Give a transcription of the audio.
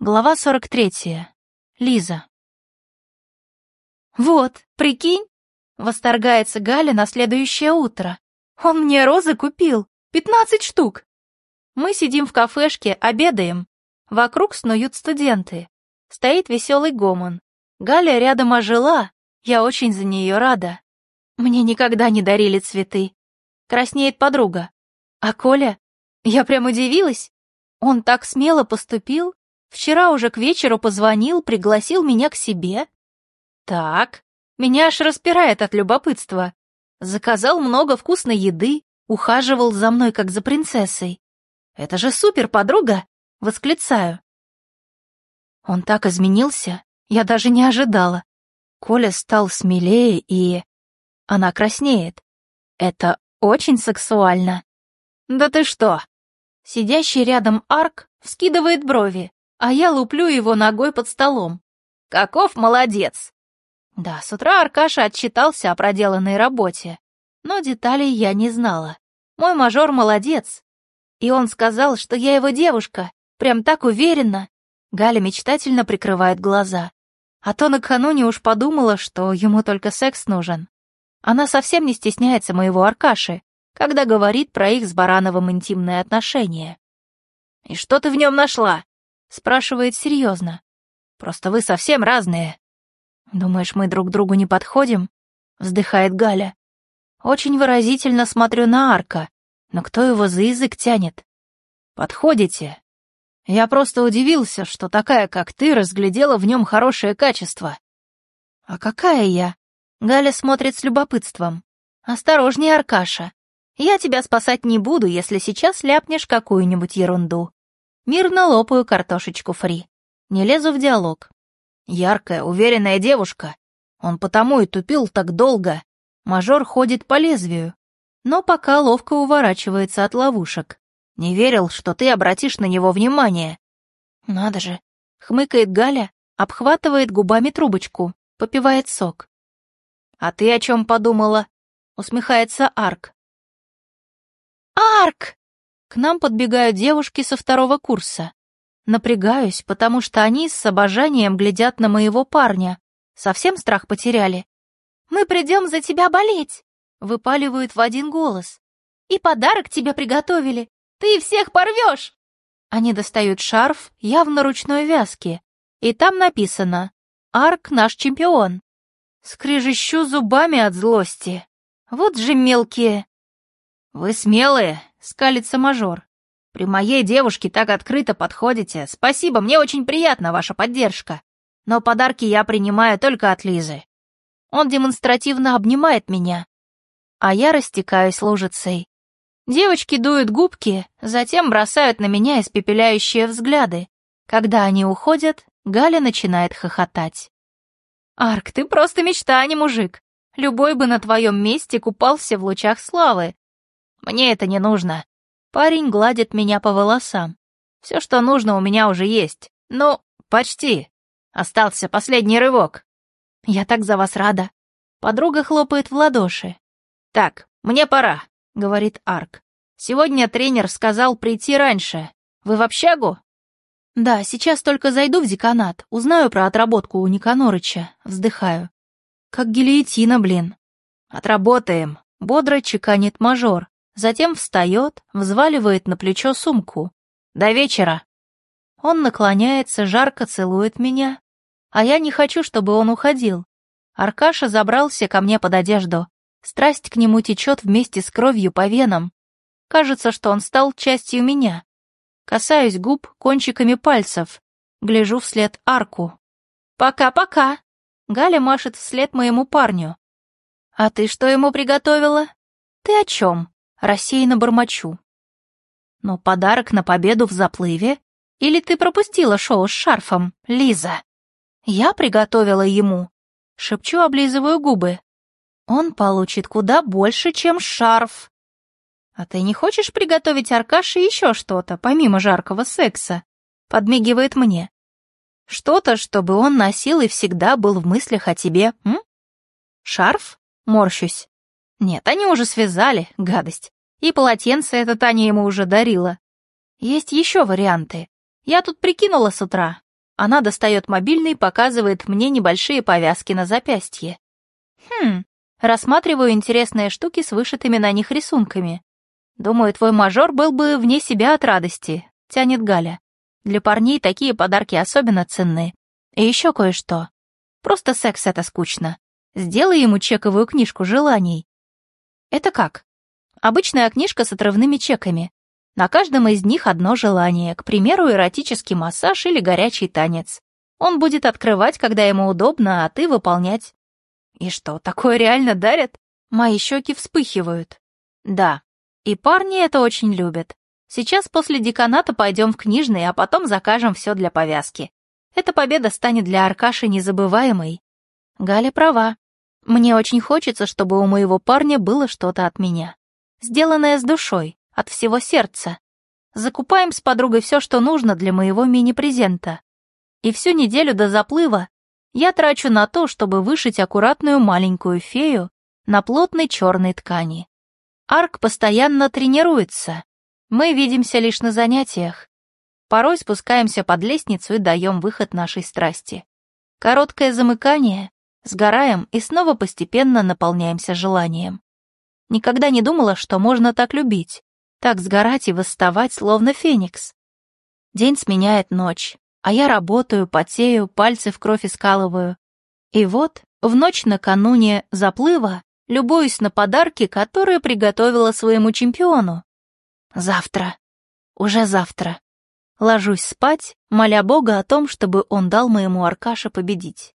Глава 43. Лиза. «Вот, прикинь!» — восторгается Галя на следующее утро. «Он мне розы купил! Пятнадцать штук!» Мы сидим в кафешке, обедаем. Вокруг снуют студенты. Стоит веселый гомон. Галя рядом ожила, я очень за нее рада. Мне никогда не дарили цветы. Краснеет подруга. А Коля? Я прям удивилась. Он так смело поступил, Вчера уже к вечеру позвонил, пригласил меня к себе. Так, меня аж распирает от любопытства. Заказал много вкусной еды, ухаживал за мной, как за принцессой. Это же супер, подруга! Восклицаю. Он так изменился, я даже не ожидала. Коля стал смелее и... Она краснеет. Это очень сексуально. Да ты что? Сидящий рядом Арк вскидывает брови а я луплю его ногой под столом. Каков молодец! Да, с утра Аркаша отчитался о проделанной работе, но деталей я не знала. Мой мажор молодец. И он сказал, что я его девушка, прям так уверенно. Галя мечтательно прикрывает глаза. А то накануне уж подумала, что ему только секс нужен. Она совсем не стесняется моего Аркаши, когда говорит про их с Барановым интимные отношения. «И что ты в нем нашла?» Спрашивает серьезно. Просто вы совсем разные. Думаешь, мы друг другу не подходим? Вздыхает Галя. Очень выразительно смотрю на Арка, но кто его за язык тянет? Подходите. Я просто удивился, что такая, как ты, разглядела в нем хорошее качество. А какая я? Галя смотрит с любопытством. Осторожнее, Аркаша. Я тебя спасать не буду, если сейчас ляпнешь какую-нибудь ерунду. Мирно лопаю картошечку фри. Не лезу в диалог. Яркая, уверенная девушка. Он потому и тупил так долго. Мажор ходит по лезвию. Но пока ловко уворачивается от ловушек. Не верил, что ты обратишь на него внимание. Надо же. Хмыкает Галя, обхватывает губами трубочку, попивает сок. «А ты о чем подумала?» — усмехается Арк. «Арк!» К нам подбегают девушки со второго курса. Напрягаюсь, потому что они с обожанием глядят на моего парня. Совсем страх потеряли. «Мы придем за тебя болеть!» Выпаливают в один голос. «И подарок тебе приготовили! Ты всех порвешь!» Они достают шарф, явно ручной вязки. И там написано «Арк наш чемпион». Скрежещу зубами от злости. Вот же мелкие. «Вы смелые!» Скалится мажор. «При моей девушке так открыто подходите. Спасибо, мне очень приятна ваша поддержка. Но подарки я принимаю только от Лизы». Он демонстративно обнимает меня, а я растекаюсь лужицей. Девочки дуют губки, затем бросают на меня испепеляющие взгляды. Когда они уходят, Галя начинает хохотать. «Арк, ты просто мечта, а не мужик. Любой бы на твоем месте купался в лучах славы. Мне это не нужно. Парень гладит меня по волосам. Все, что нужно, у меня уже есть. Ну, почти. Остался последний рывок. Я так за вас рада. Подруга хлопает в ладоши. Так, мне пора, говорит Арк. Сегодня тренер сказал прийти раньше. Вы в общагу? Да, сейчас только зайду в деканат, узнаю про отработку у Никанорыча, вздыхаю. Как гильотина, блин. Отработаем, бодро чеканит мажор. Затем встает, взваливает на плечо сумку. «До вечера!» Он наклоняется, жарко целует меня. А я не хочу, чтобы он уходил. Аркаша забрался ко мне под одежду. Страсть к нему течет вместе с кровью по венам. Кажется, что он стал частью меня. Касаюсь губ кончиками пальцев. Гляжу вслед арку. «Пока-пока!» Галя машет вслед моему парню. «А ты что ему приготовила?» «Ты о чем?» Рассеянно бормочу. Но подарок на победу в заплыве? Или ты пропустила шоу с шарфом, Лиза? Я приготовила ему. Шепчу, облизываю губы. Он получит куда больше, чем шарф. А ты не хочешь приготовить Аркаше еще что-то, помимо жаркого секса? Подмигивает мне. Что-то, чтобы он носил и всегда был в мыслях о тебе, м? Шарф? Морщусь. Нет, они уже связали, гадость. И полотенце это Таня ему уже дарила. Есть еще варианты. Я тут прикинула с утра. Она достает мобильный и показывает мне небольшие повязки на запястье. Хм, рассматриваю интересные штуки с вышитыми на них рисунками. Думаю, твой мажор был бы вне себя от радости, тянет Галя. Для парней такие подарки особенно ценны. И еще кое-что. Просто секс это скучно. Сделай ему чековую книжку желаний. Это как? Обычная книжка с отрывными чеками. На каждом из них одно желание, к примеру, эротический массаж или горячий танец. Он будет открывать, когда ему удобно, а ты выполнять. И что, такое реально дарят? Мои щеки вспыхивают. Да, и парни это очень любят. Сейчас после деканата пойдем в книжный, а потом закажем все для повязки. Эта победа станет для Аркаши незабываемой. Галя права. Мне очень хочется, чтобы у моего парня было что-то от меня. Сделанное с душой, от всего сердца. Закупаем с подругой все, что нужно для моего мини-презента. И всю неделю до заплыва я трачу на то, чтобы вышить аккуратную маленькую фею на плотной черной ткани. Арк постоянно тренируется. Мы видимся лишь на занятиях. Порой спускаемся под лестницу и даем выход нашей страсти. Короткое замыкание, сгораем и снова постепенно наполняемся желанием. Никогда не думала, что можно так любить, так сгорать и восставать, словно феникс. День сменяет ночь, а я работаю, потею, пальцы в кровь искалываю. И вот, в ночь накануне заплыва, любуюсь на подарки, которые приготовила своему чемпиону. Завтра. Уже завтра. Ложусь спать, моля Бога о том, чтобы он дал моему Аркаше победить.